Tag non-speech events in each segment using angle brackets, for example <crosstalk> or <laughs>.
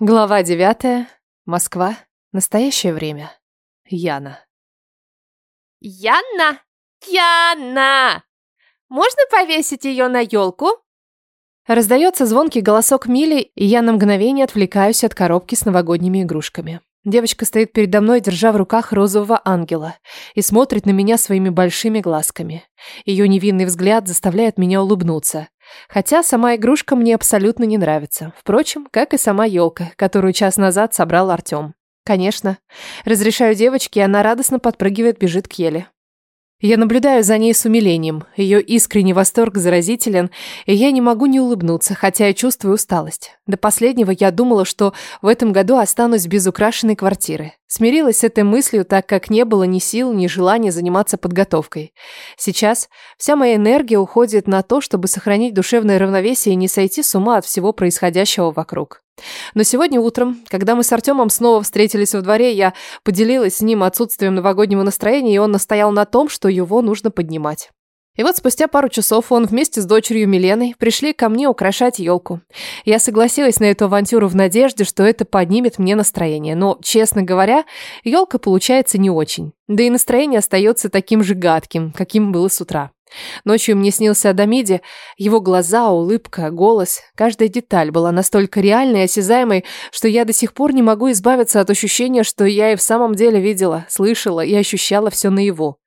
Глава девятая. Москва. Настоящее время. Яна. Яна! Яна! Можно повесить ее на елку? Раздается звонкий голосок Мили, и я на мгновение отвлекаюсь от коробки с новогодними игрушками. Девочка стоит передо мной, держа в руках розового ангела, и смотрит на меня своими большими глазками. Ее невинный взгляд заставляет меня улыбнуться. Хотя сама игрушка мне абсолютно не нравится. Впрочем, как и сама елка, которую час назад собрал Артем. Конечно. Разрешаю девочке, и она радостно подпрыгивает, бежит к еле. Я наблюдаю за ней с умилением. Ее искренний восторг заразителен, и я не могу не улыбнуться, хотя и чувствую усталость. До последнего я думала, что в этом году останусь без украшенной квартиры. Смирилась с этой мыслью, так как не было ни сил, ни желания заниматься подготовкой. Сейчас вся моя энергия уходит на то, чтобы сохранить душевное равновесие и не сойти с ума от всего происходящего вокруг. Но сегодня утром, когда мы с Артемом снова встретились во дворе, я поделилась с ним отсутствием новогоднего настроения, и он настоял на том, что его нужно поднимать. И вот спустя пару часов он вместе с дочерью Миленой пришли ко мне украшать елку. Я согласилась на эту авантюру в надежде, что это поднимет мне настроение. Но, честно говоря, елка получается не очень. Да и настроение остается таким же гадким, каким было с утра. Ночью мне снился Адамиди, его глаза, улыбка, голос. Каждая деталь была настолько реальной и осязаемой, что я до сих пор не могу избавиться от ощущения, что я и в самом деле видела, слышала и ощущала все наяву.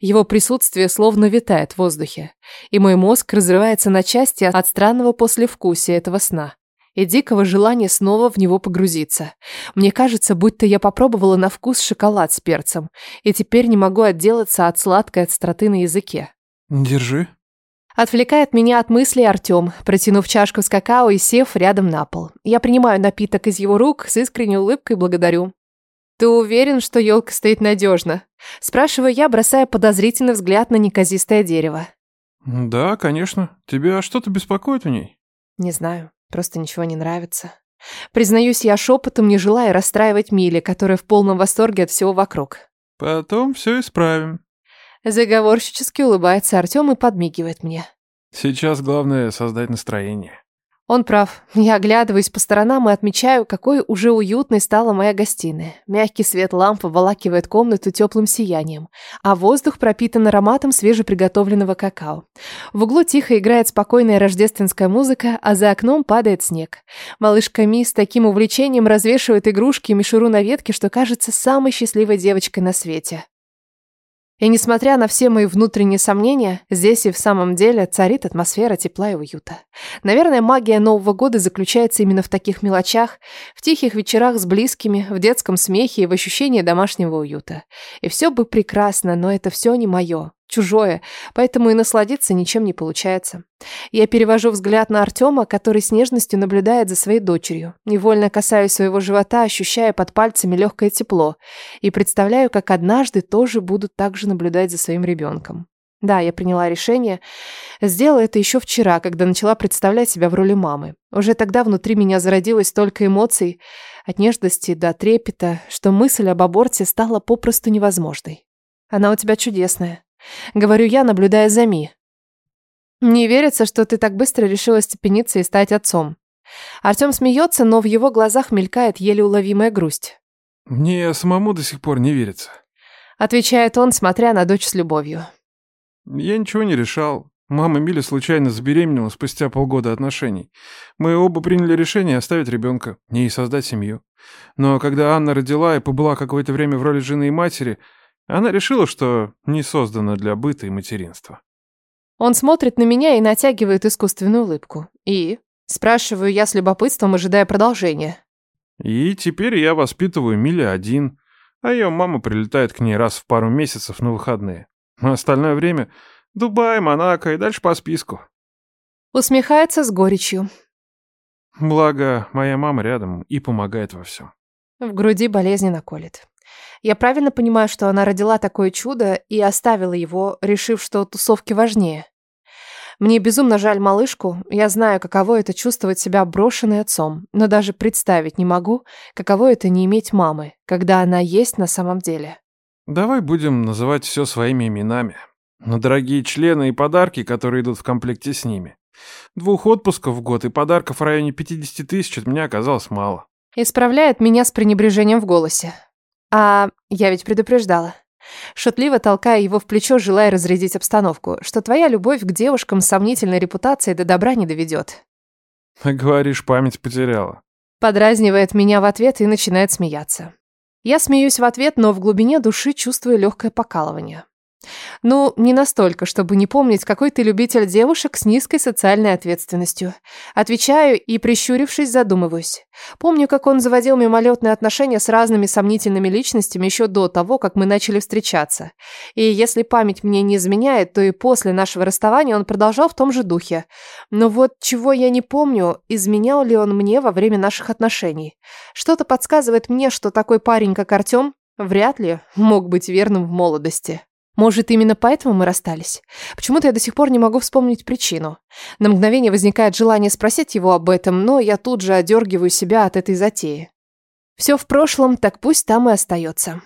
Его присутствие словно витает в воздухе, и мой мозг разрывается на части от странного послевкусия этого сна и дикого желания снова в него погрузиться. Мне кажется, будто я попробовала на вкус шоколад с перцем, и теперь не могу отделаться от сладкой остроты на языке. Держи. Отвлекает меня от мыслей Артем, протянув чашку с какао и сев рядом на пол. Я принимаю напиток из его рук, с искренней улыбкой благодарю. «Ты уверен, что елка стоит надежно?» Спрашиваю я, бросая подозрительный взгляд на неказистое дерево. Да, конечно. Тебя что-то беспокоит в ней? Не знаю, просто ничего не нравится. Признаюсь я шепотом, не желая расстраивать Мили, которая в полном восторге от всего вокруг. Потом все исправим. Заговорщически улыбается Артем и подмигивает мне. Сейчас главное создать настроение. Он прав. Я оглядываюсь по сторонам и отмечаю, какой уже уютной стала моя гостиная. Мягкий свет лампы волакивает комнату теплым сиянием, а воздух пропитан ароматом свежеприготовленного какао. В углу тихо играет спокойная рождественская музыка, а за окном падает снег. Малышка Ми с таким увлечением развешивает игрушки и мишуру на ветке, что кажется самой счастливой девочкой на свете. И несмотря на все мои внутренние сомнения, здесь и в самом деле царит атмосфера тепла и уюта. Наверное, магия Нового года заключается именно в таких мелочах, в тихих вечерах с близкими, в детском смехе и в ощущении домашнего уюта. И все бы прекрасно, но это все не мое чужое, поэтому и насладиться ничем не получается. Я перевожу взгляд на Артема, который с нежностью наблюдает за своей дочерью. Невольно касаюсь своего живота, ощущая под пальцами легкое тепло, и представляю, как однажды тоже буду так же наблюдать за своим ребенком. Да, я приняла решение. Сделала это еще вчера, когда начала представлять себя в роли мамы. Уже тогда внутри меня зародилось столько эмоций, от нежности до трепета, что мысль об аборте стала попросту невозможной. Она у тебя чудесная. Говорю я, наблюдая за Ми. Не верится, что ты так быстро решила степениться и стать отцом. Артем смеется, но в его глазах мелькает еле уловимая грусть. Мне самому до сих пор не верится. Отвечает он, смотря на дочь с любовью. Я ничего не решал. Мама Миля случайно забеременела спустя полгода отношений. Мы оба приняли решение оставить ребенка, не и создать семью. Но когда Анна родила и побыла какое-то время в роли жены и матери, она решила, что не создана для быта и материнства. Он смотрит на меня и натягивает искусственную улыбку. И? Спрашиваю я с любопытством, ожидая продолжения. И теперь я воспитываю Миля один, а ее мама прилетает к ней раз в пару месяцев на выходные. А остальное время Дубай, Монако и дальше по списку. Усмехается с горечью. Благо, моя мама рядом и помогает во всем. В груди болезненно колет. Я правильно понимаю, что она родила такое чудо и оставила его, решив, что тусовки важнее. Мне безумно жаль малышку, я знаю, каково это чувствовать себя брошенной отцом, но даже представить не могу, каково это не иметь мамы, когда она есть на самом деле. Давай будем называть все своими именами. Но дорогие члены и подарки, которые идут в комплекте с ними. Двух отпусков в год и подарков в районе 50 тысяч от меня оказалось мало. Исправляет меня с пренебрежением в голосе. А я ведь предупреждала. Шутливо толкая его в плечо, желая разрядить обстановку, что твоя любовь к девушкам с сомнительной репутацией до добра не доведет. Говоришь, память потеряла. Подразнивает меня в ответ и начинает смеяться. Я смеюсь в ответ, но в глубине души чувствую легкое покалывание. Ну, не настолько, чтобы не помнить, какой ты любитель девушек с низкой социальной ответственностью. Отвечаю и, прищурившись, задумываюсь. Помню, как он заводил мимолетные отношения с разными сомнительными личностями еще до того, как мы начали встречаться. И если память мне не изменяет, то и после нашего расставания он продолжал в том же духе. Но вот чего я не помню, изменял ли он мне во время наших отношений. Что-то подсказывает мне, что такой парень, как Артем, вряд ли мог быть верным в молодости. Может, именно поэтому мы расстались? Почему-то я до сих пор не могу вспомнить причину. На мгновение возникает желание спросить его об этом, но я тут же одергиваю себя от этой затеи. Все в прошлом, так пусть там и остается.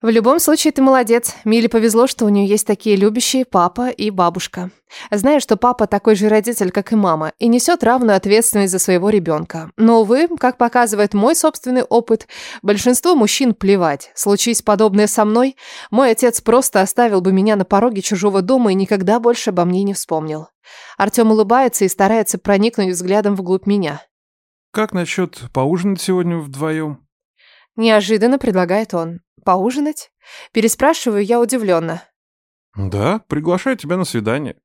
В любом случае, ты молодец. Миле повезло, что у нее есть такие любящие папа и бабушка. Знаю, что папа такой же родитель, как и мама, и несет равную ответственность за своего ребенка. Но, увы, как показывает мой собственный опыт, большинству мужчин плевать. Случись подобное со мной, мой отец просто оставил бы меня на пороге чужого дома и никогда больше обо мне не вспомнил. Артем улыбается и старается проникнуть взглядом вглубь меня. Как насчет поужинать сегодня вдвоем? Неожиданно предлагает он. Поужинать? Переспрашиваю я удивленно. Да, приглашаю тебя на свидание.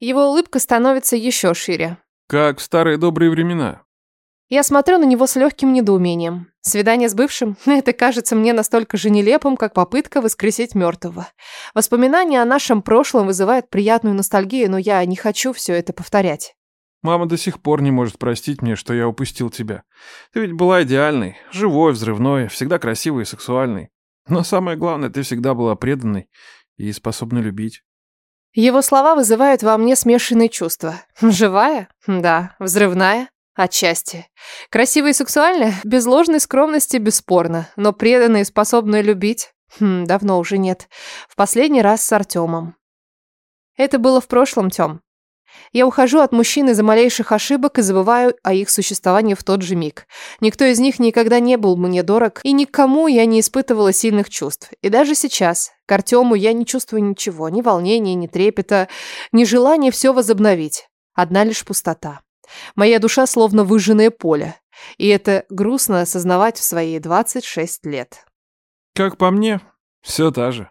Его улыбка становится еще шире. Как в старые добрые времена. Я смотрю на него с легким недоумением. Свидание с бывшим – <laughs> это кажется мне настолько же нелепым, как попытка воскресить мертвого. Воспоминания о нашем прошлом вызывают приятную ностальгию, но я не хочу все это повторять. Мама до сих пор не может простить мне, что я упустил тебя. Ты ведь была идеальной, живой, взрывной, всегда красивой и сексуальной. Но самое главное, ты всегда была преданной и способна любить. Его слова вызывают во мне смешанные чувства. Живая? Да. Взрывная? Отчасти. Красивая и сексуальная? Без ложной скромности, бесспорно. Но преданная и способная любить? Хм, давно уже нет. В последний раз с Артемом. Это было в прошлом, Тём. Я ухожу от мужчин из-за малейших ошибок и забываю о их существовании в тот же миг. Никто из них никогда не был мне дорог, и никому я не испытывала сильных чувств. И даже сейчас, к Артему я не чувствую ничего, ни волнения, ни трепета, ни желания все возобновить. Одна лишь пустота. Моя душа словно выжженное поле. И это грустно осознавать в свои 26 лет. Как по мне, все та же.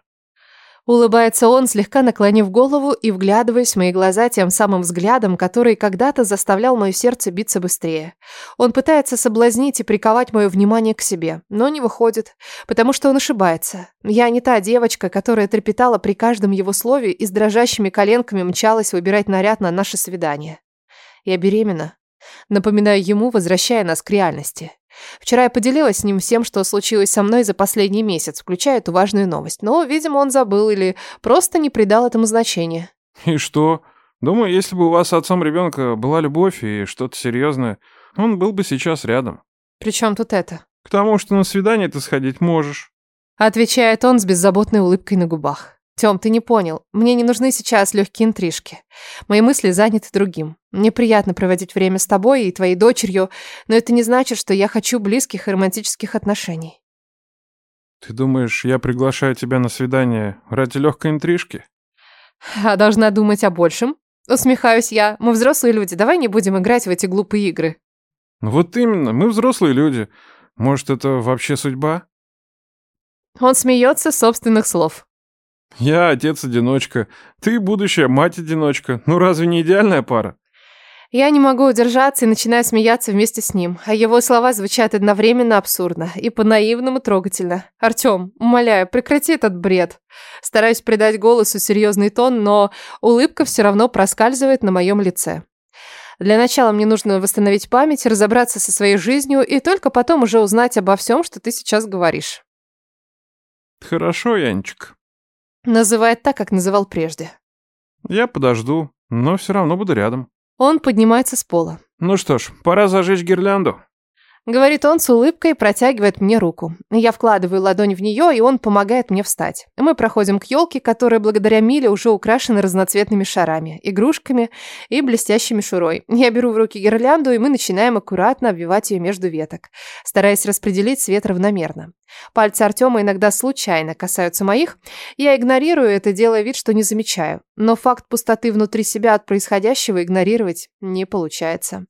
Улыбается он, слегка наклонив голову и вглядываясь в мои глаза тем самым взглядом, который когда-то заставлял мое сердце биться быстрее. Он пытается соблазнить и приковать мое внимание к себе, но не выходит, потому что он ошибается. Я не та девочка, которая трепетала при каждом его слове и с дрожащими коленками мчалась выбирать наряд на наше свидание. Я беременна. Напоминаю ему, возвращая нас к реальности. Вчера я поделилась с ним всем, что случилось со мной за последний месяц, включая эту важную новость. Но, видимо, он забыл или просто не придал этому значения. И что? Думаю, если бы у вас с отцом ребенка была любовь и что-то серьезное, он был бы сейчас рядом. При чем тут это? К тому, что на свидание ты сходить можешь. Отвечает он с беззаботной улыбкой на губах. Тём, ты не понял. Мне не нужны сейчас легкие интрижки. Мои мысли заняты другим. Мне приятно проводить время с тобой и твоей дочерью, но это не значит, что я хочу близких и романтических отношений. Ты думаешь, я приглашаю тебя на свидание ради легкой интрижки? А должна думать о большем? Усмехаюсь я. Мы взрослые люди, давай не будем играть в эти глупые игры. Вот именно, мы взрослые люди. Может, это вообще судьба? Он смеется собственных слов. Я отец-одиночка, ты будущая мать-одиночка. Ну разве не идеальная пара? Я не могу удержаться и начинаю смеяться вместе с ним, а его слова звучат одновременно абсурдно и по-наивному трогательно. «Артем, умоляю, прекрати этот бред». Стараюсь придать голосу серьезный тон, но улыбка все равно проскальзывает на моем лице. Для начала мне нужно восстановить память, разобраться со своей жизнью и только потом уже узнать обо всем, что ты сейчас говоришь. Хорошо, Янчик. Называет так, как называл прежде. Я подожду, но все равно буду рядом. Он поднимается с пола. Ну что ж, пора зажечь гирлянду. Говорит он с улыбкой протягивает мне руку. Я вкладываю ладонь в нее, и он помогает мне встать. Мы проходим к елке, которая благодаря Миле уже украшена разноцветными шарами, игрушками и блестящей мишурой. Я беру в руки гирлянду, и мы начинаем аккуратно обвивать ее между веток, стараясь распределить свет равномерно. Пальцы Артема иногда случайно касаются моих. Я игнорирую это, делая вид, что не замечаю. Но факт пустоты внутри себя от происходящего игнорировать не получается.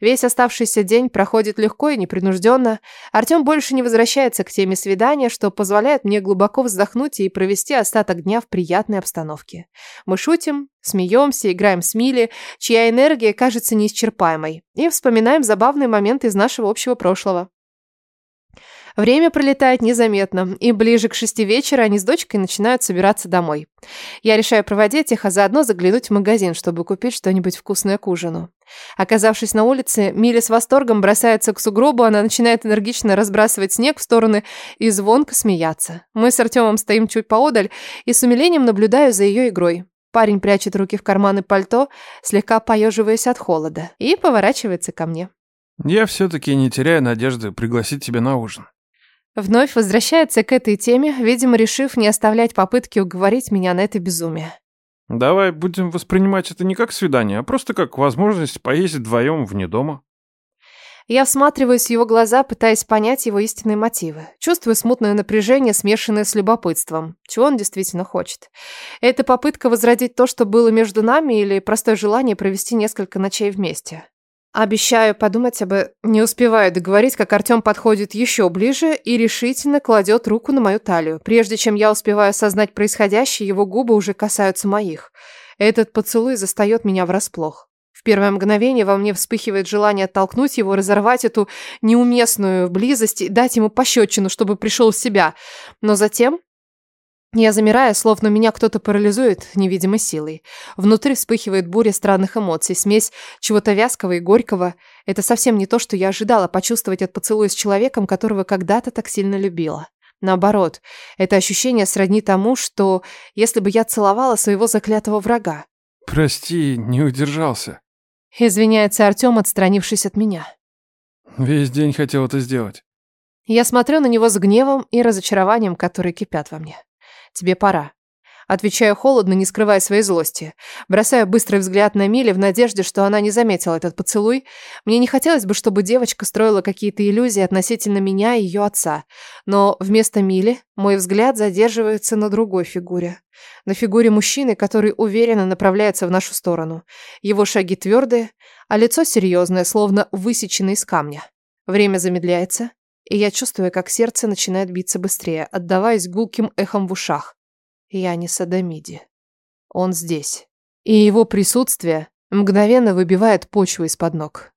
Весь оставшийся день проходит легко и непринужденно. Артем больше не возвращается к теме свидания, что позволяет мне глубоко вздохнуть и провести остаток дня в приятной обстановке. Мы шутим, смеемся, играем с Мили, чья энергия кажется неисчерпаемой, и вспоминаем забавные моменты из нашего общего прошлого. Время пролетает незаметно, и ближе к шести вечера они с дочкой начинают собираться домой. Я решаю проводить их, а заодно заглянуть в магазин, чтобы купить что-нибудь вкусное к ужину. Оказавшись на улице, Миля с восторгом бросается к сугробу, она начинает энергично разбрасывать снег в стороны и звонко смеяться. Мы с Артемом стоим чуть поодаль и с умилением наблюдаю за ее игрой. Парень прячет руки в карманы пальто, слегка поеживаясь от холода, и поворачивается ко мне. Я все-таки не теряю надежды пригласить тебя на ужин. Вновь возвращается к этой теме, видимо, решив не оставлять попытки уговорить меня на это безумие. Давай будем воспринимать это не как свидание, а просто как возможность поесть вдвоем вне дома. Я всматриваюсь в его глаза, пытаясь понять его истинные мотивы. Чувствую смутное напряжение, смешанное с любопытством. Чего он действительно хочет? Это попытка возродить то, что было между нами, или простое желание провести несколько ночей вместе? Обещаю подумать об... Не успеваю договорить, как Артем подходит еще ближе и решительно кладет руку на мою талию. Прежде чем я успеваю осознать происходящее, его губы уже касаются моих. Этот поцелуй застает меня врасплох. В первое мгновение во мне вспыхивает желание оттолкнуть его, разорвать эту неуместную близость и дать ему пощечину, чтобы пришел в себя. Но затем я замираю, словно меня кто-то парализует невидимой силой. Внутри вспыхивает буря странных эмоций, смесь чего-то вязкого и горького. Это совсем не то, что я ожидала почувствовать от поцелуя с человеком, которого когда-то так сильно любила. Наоборот, это ощущение сродни тому, что если бы я целовала своего заклятого врага. Прости, не удержался. Извиняется Артем, отстранившись от меня. Весь день хотел это сделать. Я смотрю на него с гневом и разочарованием, которые кипят во мне. Тебе пора. Отвечаю холодно, не скрывая своей злости. Бросаю быстрый взгляд на Миле в надежде, что она не заметила этот поцелуй. Мне не хотелось бы, чтобы девочка строила какие-то иллюзии относительно меня и ее отца. Но вместо Мили мой взгляд задерживается на другой фигуре. На фигуре мужчины, который уверенно направляется в нашу сторону. Его шаги твердые, а лицо серьезное, словно высеченное из камня. Время замедляется, и я чувствую, как сердце начинает биться быстрее, отдаваясь гулким эхом в ушах. Я не Садамиди. Он здесь. И его присутствие мгновенно выбивает почву из-под ног.